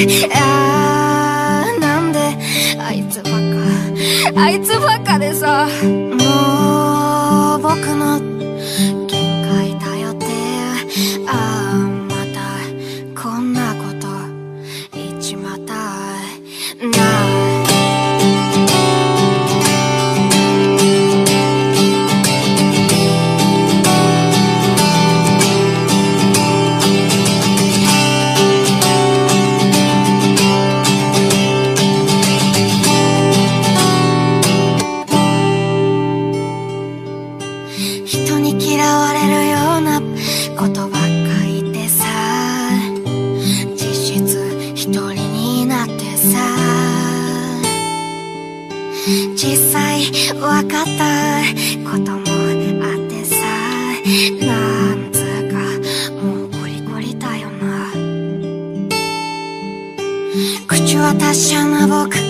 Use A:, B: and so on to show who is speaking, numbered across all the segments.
A: Uh, uh. 人に嫌われるようなことばっか言ってさ。実質一人になってさ。実際分かったこともあってさ。なんつうかもうゴリゴリだよな。口は達者な僕。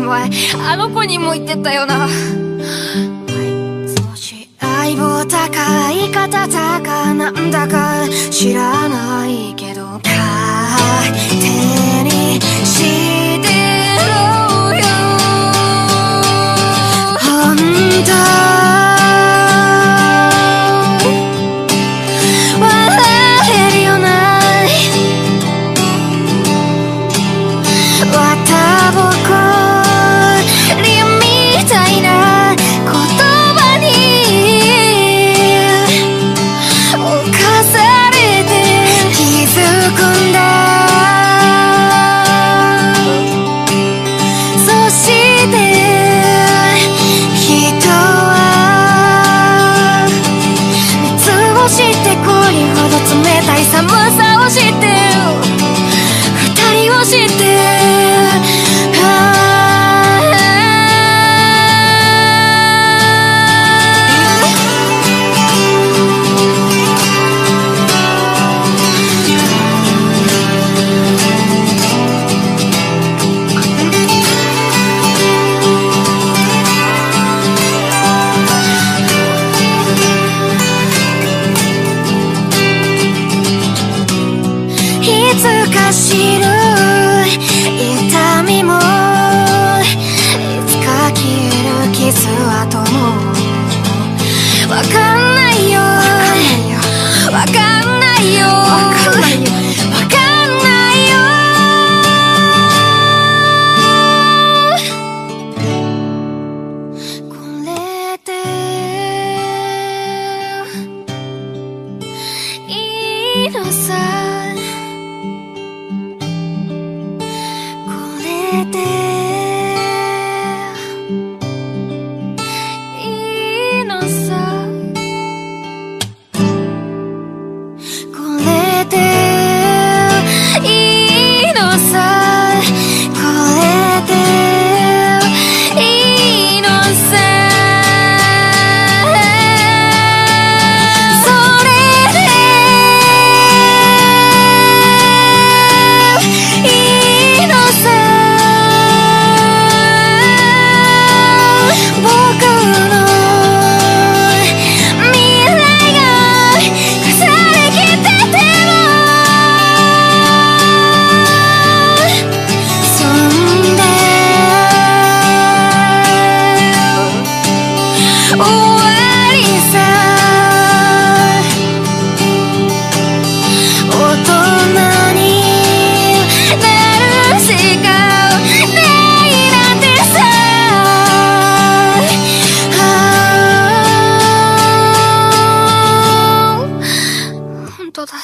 A: 前
B: あの子にも言ってたよな。
A: 少し相棒高い方高なんだか知らないけど。冷たい寒さを知ってる。二人を知ってる。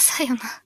A: さよな。